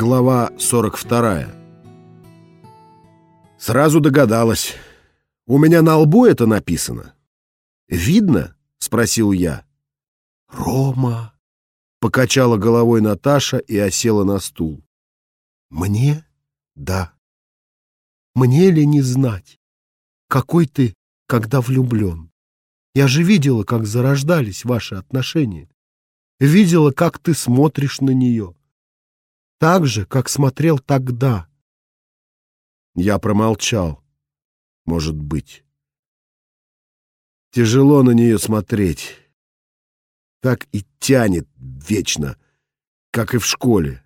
Глава 42 Сразу догадалась. У меня на лбу это написано. «Видно?» — спросил я. «Рома!» — покачала головой Наташа и осела на стул. «Мне? Да. Мне ли не знать, какой ты, когда влюблен? Я же видела, как зарождались ваши отношения. Видела, как ты смотришь на нее. Так же, как смотрел тогда. Я промолчал. Может быть. Тяжело на нее смотреть. Так и тянет вечно, как и в школе.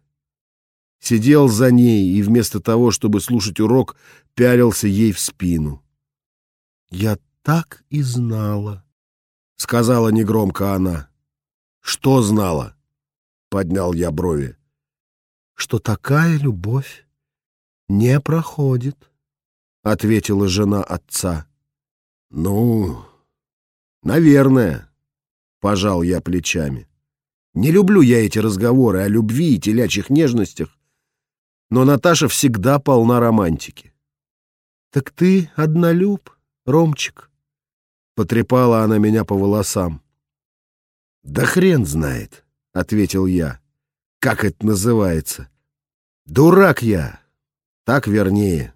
Сидел за ней и вместо того, чтобы слушать урок, пялился ей в спину. «Я так и знала», — сказала негромко она. «Что знала?» — поднял я брови. «Что такая любовь не проходит», — ответила жена отца. «Ну, наверное», — пожал я плечами. «Не люблю я эти разговоры о любви и телячьих нежностях, но Наташа всегда полна романтики». «Так ты однолюб, Ромчик?» — потрепала она меня по волосам. «Да хрен знает», — ответил я. «Как это называется?» «Дурак я!» Так вернее.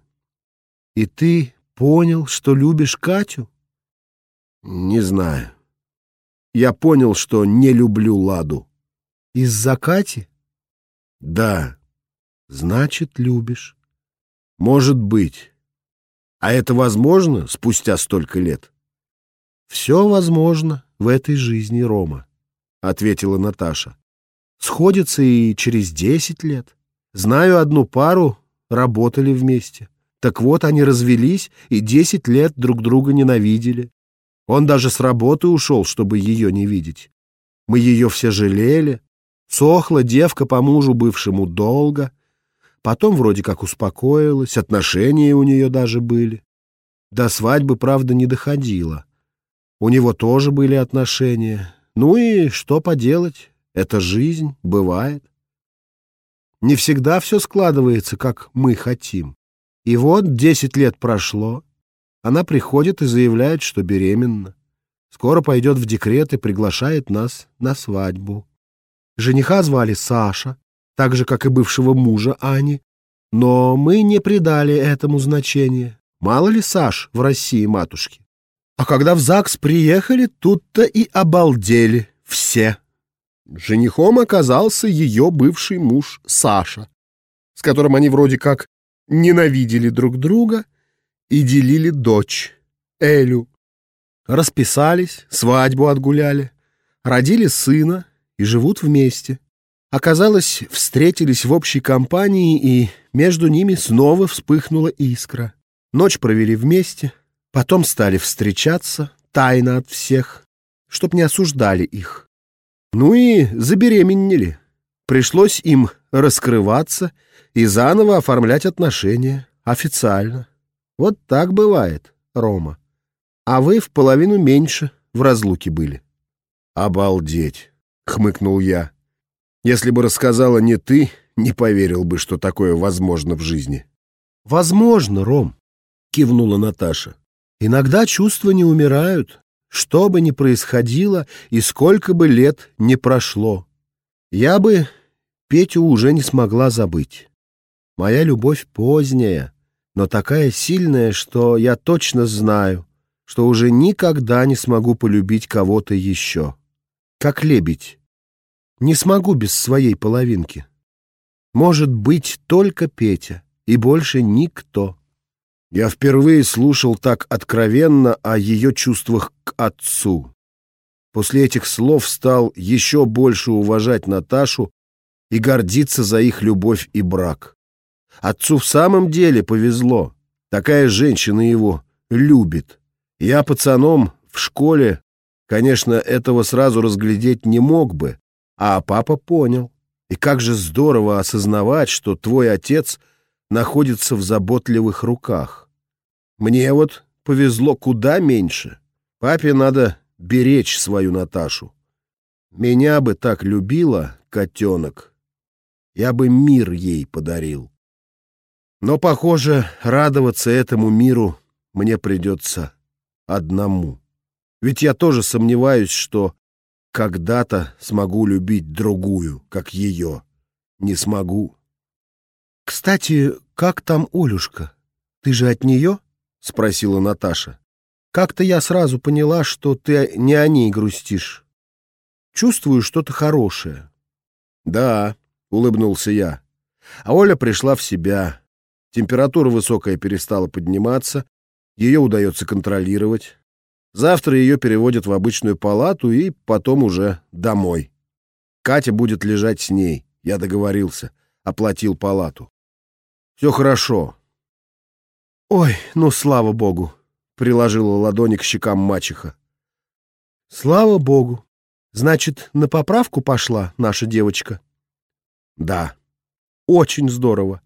«И ты понял, что любишь Катю?» «Не знаю. Я понял, что не люблю Ладу». «Из-за Кати?» «Да». «Значит, любишь». «Может быть. А это возможно спустя столько лет?» «Все возможно в этой жизни, Рома». — ответила Наташа. «Сходится и через десять лет. Знаю одну пару, работали вместе. Так вот, они развелись и десять лет друг друга ненавидели. Он даже с работы ушел, чтобы ее не видеть. Мы ее все жалели. Сохла девка по мужу бывшему долго. Потом вроде как успокоилась, отношения у нее даже были. До свадьбы, правда, не доходило. У него тоже были отношения, ну и что поделать, это жизнь, бывает. Не всегда все складывается, как мы хотим. И вот десять лет прошло, она приходит и заявляет, что беременна. Скоро пойдет в декрет и приглашает нас на свадьбу. Жениха звали Саша, так же, как и бывшего мужа Ани, но мы не придали этому значения. Мало ли Саш в России матушки. А когда в ЗАГС приехали, тут-то и обалдели все. Женихом оказался ее бывший муж Саша, с которым они вроде как ненавидели друг друга и делили дочь, Элю. Расписались, свадьбу отгуляли, родили сына и живут вместе. Оказалось, встретились в общей компании, и между ними снова вспыхнула искра. Ночь провели вместе, Потом стали встречаться, тайно от всех, чтоб не осуждали их. Ну и забеременели. Пришлось им раскрываться и заново оформлять отношения официально. Вот так бывает, Рома. А вы в половину меньше в разлуке были. «Обалдеть!» — хмыкнул я. «Если бы рассказала не ты, не поверил бы, что такое возможно в жизни». «Возможно, Ром», — кивнула Наташа. Иногда чувства не умирают, что бы ни происходило и сколько бы лет не прошло. Я бы Петю уже не смогла забыть. Моя любовь поздняя, но такая сильная, что я точно знаю, что уже никогда не смогу полюбить кого-то еще. Как лебедь. Не смогу без своей половинки. Может быть только Петя и больше никто. Я впервые слушал так откровенно о ее чувствах к отцу. После этих слов стал еще больше уважать Наташу и гордиться за их любовь и брак. Отцу в самом деле повезло. Такая женщина его любит. Я пацаном в школе, конечно, этого сразу разглядеть не мог бы, а папа понял. И как же здорово осознавать, что твой отец находится в заботливых руках. Мне вот повезло куда меньше. Папе надо беречь свою Наташу. Меня бы так любила, котенок. я бы мир ей подарил. Но, похоже, радоваться этому миру мне придется одному. Ведь я тоже сомневаюсь, что когда-то смогу любить другую, как ее. Не смогу. «Кстати, как там Олюшка? Ты же от нее?» — спросила Наташа. «Как-то я сразу поняла, что ты не о ней грустишь. Чувствую что-то хорошее». «Да», — улыбнулся я. А Оля пришла в себя. Температура высокая перестала подниматься, ее удается контролировать. Завтра ее переводят в обычную палату и потом уже домой. Катя будет лежать с ней. Я договорился. Оплатил палату. Все хорошо. Ой, ну слава богу, приложила ладони к щекам мачеха. Слава богу. Значит, на поправку пошла наша девочка? Да. Очень здорово.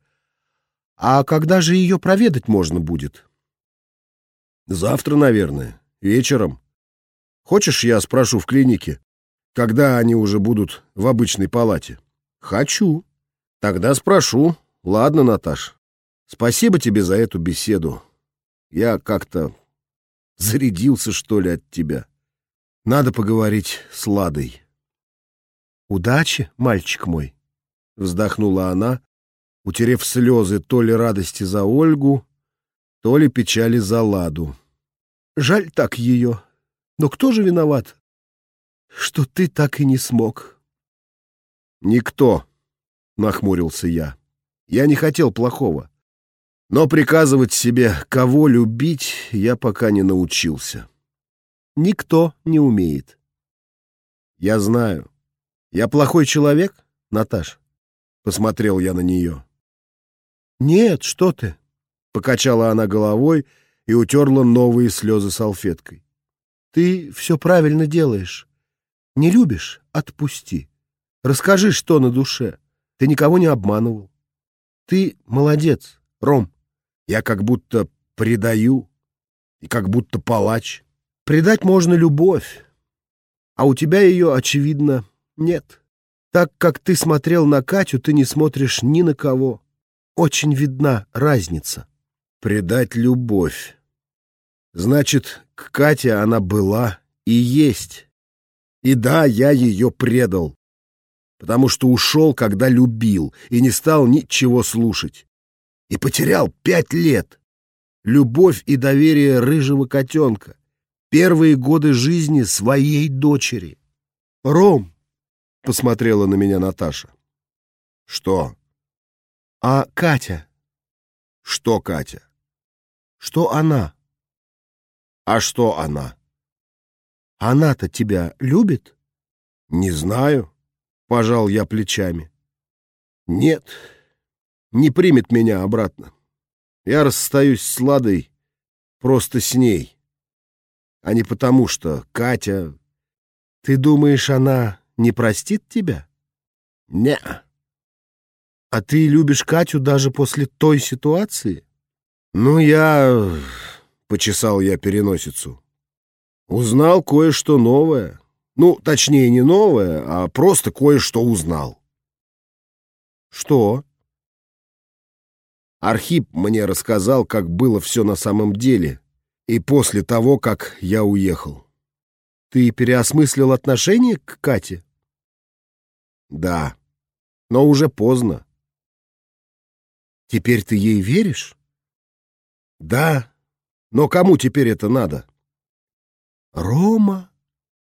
А когда же ее проведать можно будет? Завтра, наверное. Вечером. Хочешь, я спрошу в клинике, когда они уже будут в обычной палате? Хочу. Тогда спрошу. Ладно, Наташ. Спасибо тебе за эту беседу. Я как-то зарядился, что ли, от тебя. Надо поговорить с Ладой. Удачи, мальчик мой, вздохнула она, утерев слезы то ли радости за Ольгу, то ли печали за Ладу. Жаль так ее. Но кто же виноват, что ты так и не смог? Никто, нахмурился я. Я не хотел плохого. Но приказывать себе, кого любить, я пока не научился. Никто не умеет. Я знаю. Я плохой человек, Наташ? Посмотрел я на нее. Нет, что ты? Покачала она головой и утерла новые слезы салфеткой. «Ты все правильно делаешь. Не любишь — отпусти. Расскажи, что на душе. Ты никого не обманывал. Ты молодец, Ром. Я как будто предаю и как будто палач. Предать можно любовь, а у тебя ее, очевидно, нет. Так как ты смотрел на Катю, ты не смотришь ни на кого. Очень видна разница предать любовь. Значит, к Кате она была и есть. И да, я ее предал, потому что ушел, когда любил, и не стал ничего слушать. И потерял пять лет. Любовь и доверие рыжего котенка. Первые годы жизни своей дочери. «Ром!» — посмотрела на меня Наташа. «Что?» «А Катя?» «Что Катя?» Что она? А что она? Она-то тебя любит? Не знаю, пожал я плечами. Нет, не примет меня обратно. Я расстаюсь с Ладой просто с ней, а не потому, что Катя... Ты думаешь, она не простит тебя? Не. А ты любишь Катю даже после той ситуации? «Ну, я...» — почесал я переносицу. «Узнал кое-что новое. Ну, точнее, не новое, а просто кое-что узнал». «Что?» Архип мне рассказал, как было все на самом деле, и после того, как я уехал. «Ты переосмыслил отношение к Кате?» «Да, но уже поздно». «Теперь ты ей веришь?» Да, но кому теперь это надо? Рома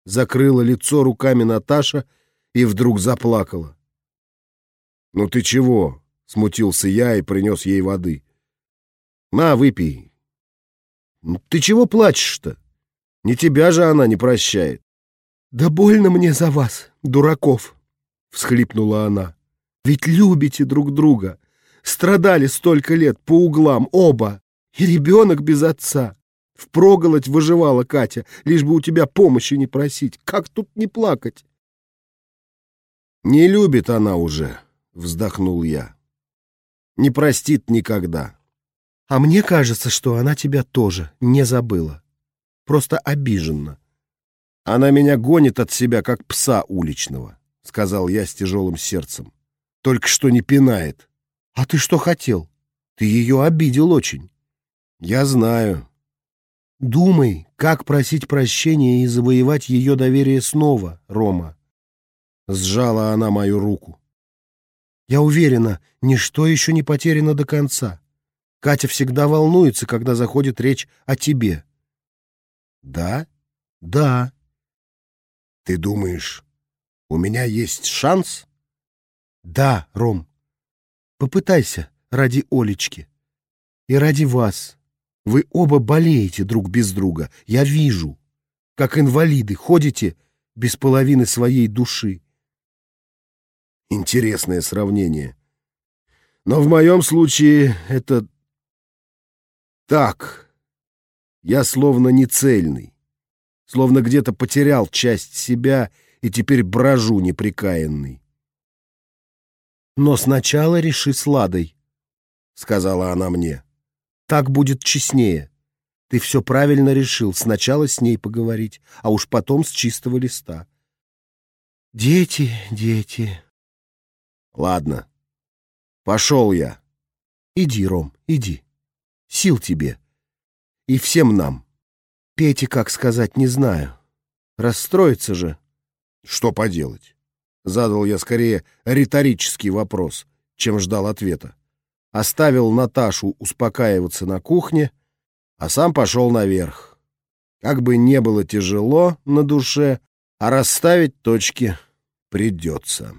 закрыла лицо руками Наташа и вдруг заплакала. Ну ты чего? смутился я и принес ей воды. На, выпей. Ну, ты чего плачешь-то? Не тебя же она не прощает. Да больно мне за вас, дураков, всхлипнула она. Ведь любите друг друга. Страдали столько лет по углам оба. И ребенок без отца. Впроголодь выживала Катя, лишь бы у тебя помощи не просить. Как тут не плакать? Не любит она уже, вздохнул я. Не простит никогда. А мне кажется, что она тебя тоже не забыла. Просто обижена. Она меня гонит от себя, как пса уличного, сказал я с тяжелым сердцем. Только что не пинает. А ты что хотел? Ты ее обидел очень. Я знаю. Думай, как просить прощения и завоевать ее доверие снова, Рома. Сжала она мою руку. Я уверена, ничто еще не потеряно до конца. Катя всегда волнуется, когда заходит речь о тебе. Да? Да. Ты думаешь, у меня есть шанс? Да, Ром. Попытайся ради Олечки. И ради вас. Вы оба болеете друг без друга. Я вижу, как инвалиды ходите без половины своей души. Интересное сравнение. Но в моем случае это так. Я словно не цельный, словно где-то потерял часть себя и теперь брожу неприкаянный. «Но сначала реши с Ладой», — сказала она мне. «Так будет честнее. Ты все правильно решил, сначала с ней поговорить, а уж потом с чистого листа». «Дети, дети...» «Ладно, пошел я». «Иди, Ром, иди. Сил тебе. И всем нам. Пете, как сказать, не знаю. Расстроится же». «Что поделать?» Задал я скорее риторический вопрос, чем ждал ответа. Оставил Наташу успокаиваться на кухне, а сам пошел наверх. Как бы не было тяжело на душе, а расставить точки придется.